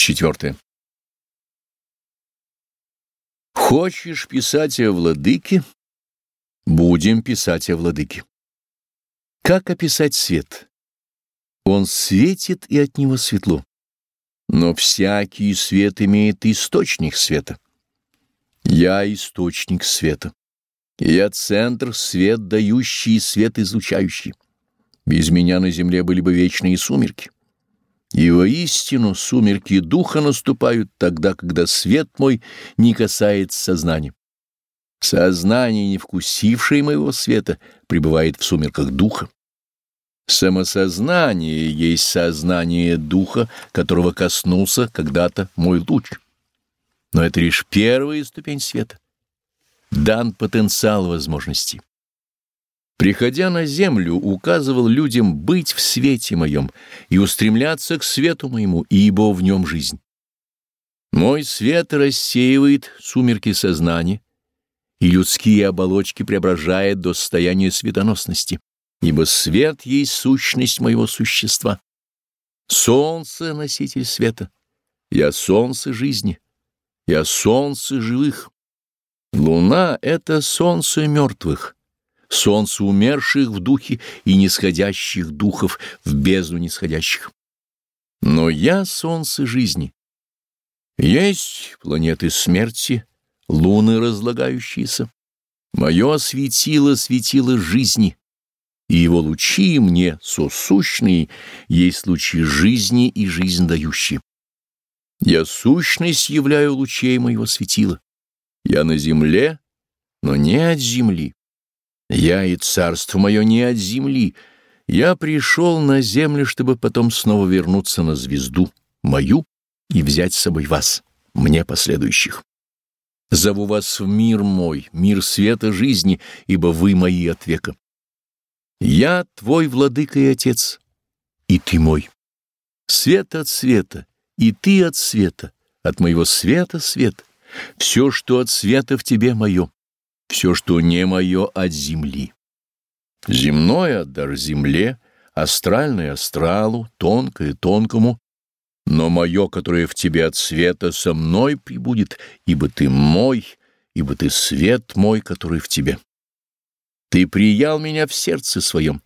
Четвертое. Хочешь писать о владыке? Будем писать о владыке. Как описать свет? Он светит, и от него светло. Но всякий свет имеет источник света. Я источник света. Я центр, свет дающий и свет излучающий. Без меня на земле были бы вечные сумерки. И воистину сумерки духа наступают тогда, когда свет мой не касается сознания. Сознание, не вкусившее моего света, пребывает в сумерках духа. Самосознание есть сознание духа, которого коснулся когда-то мой луч. Но это лишь первая ступень света. Дан потенциал возможностей. Приходя на землю, указывал людям быть в свете моем и устремляться к свету моему, ибо в нем жизнь. Мой свет рассеивает сумерки сознания, и людские оболочки преображает до состояния светоносности, ибо свет есть сущность моего существа. Солнце — носитель света. Я солнце жизни. Я солнце живых. Луна — это солнце мертвых солнце умерших в духе и нисходящих духов в бездну нисходящих. Но я — солнце жизни. Есть планеты смерти, луны разлагающиеся. Мое светило светило жизни, и его лучи мне сосущные есть лучи жизни и жизнь дающие. Я сущность являю лучей моего светила. Я на земле, но не от земли. Я и царство мое не от земли. Я пришел на землю, чтобы потом снова вернуться на звезду мою и взять с собой вас, мне последующих. Зову вас в мир мой, мир света жизни, ибо вы мои от века. Я твой владыка и отец, и ты мой. Свет от света, и ты от света, от моего света свет. Все, что от света в тебе мое все, что не мое, от земли. Земное отдашь земле, астральное — астралу, тонкое — тонкому, но мое, которое в тебе от света, со мной прибудет, ибо ты мой, ибо ты свет мой, который в тебе. Ты приял меня в сердце своем,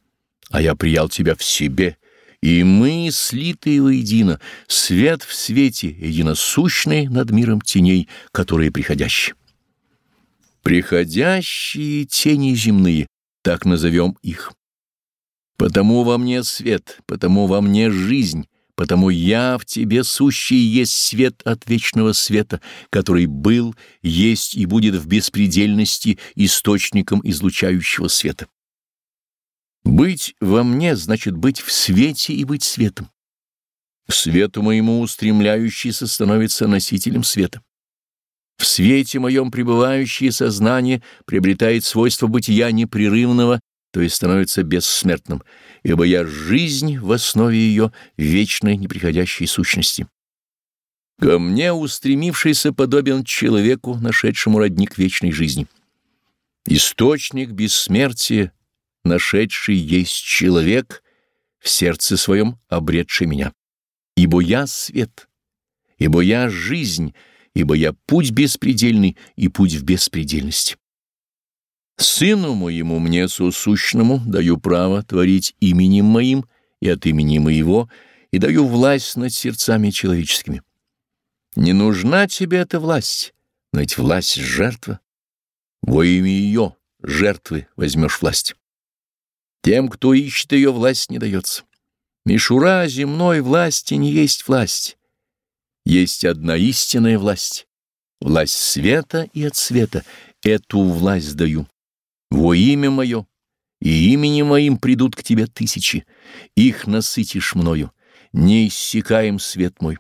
а я приял тебя в себе, и мы, слитые воедино, свет в свете, единосущный над миром теней, которые приходящие. Приходящие тени земные, так назовем их. Потому во мне свет, потому во мне жизнь, потому я в тебе сущий есть свет от вечного света, который был, есть и будет в беспредельности источником излучающего света. Быть во мне значит быть в свете и быть светом. свету моему устремляющийся становится носителем света. В свете моем пребывающее сознание приобретает свойство бытия непрерывного, то есть становится бессмертным, ибо я жизнь в основе ее вечной неприходящей сущности. Ко мне устремившийся подобен человеку, нашедшему родник вечной жизни. Источник бессмертия, нашедший есть человек, в сердце своем обретший меня. Ибо я свет, ибо я жизнь, ибо я путь беспредельный и путь в беспредельность. Сыну моему мне сосущному даю право творить именем моим и от имени моего, и даю власть над сердцами человеческими. Не нужна тебе эта власть, но ведь власть — жертва. Во имя ее, жертвы, возьмешь власть. Тем, кто ищет ее, власть не дается. Мишура земной власти не есть власть есть одна истинная власть, власть света и от света. Эту власть даю. Во имя мое и именем моим придут к тебе тысячи. Их насытишь мною, не иссякаем свет мой.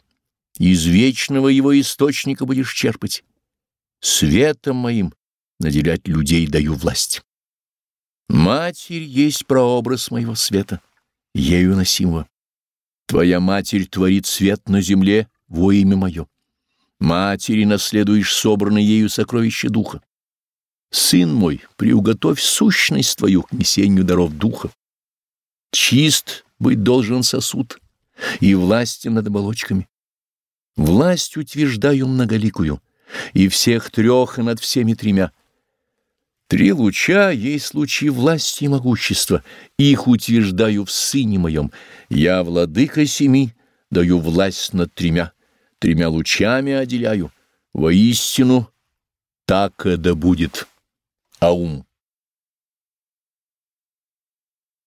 Из вечного его источника будешь черпать. Светом моим наделять людей даю власть. Матерь есть прообраз моего света, ею носимого. Твоя матерь творит свет на земле во имя мое. Матери наследуешь собранное ею сокровище духа. Сын мой, приуготовь сущность твою к несению даров духа. Чист быть должен сосуд и властен над оболочками. Власть утверждаю многоликую, и всех трех, и над всеми тремя. Три луча есть лучи власти и могущества, их утверждаю в Сыне Моем. Я, владыка семи, даю власть над тремя, тремя лучами отделяю. Воистину, так да будет. Аум.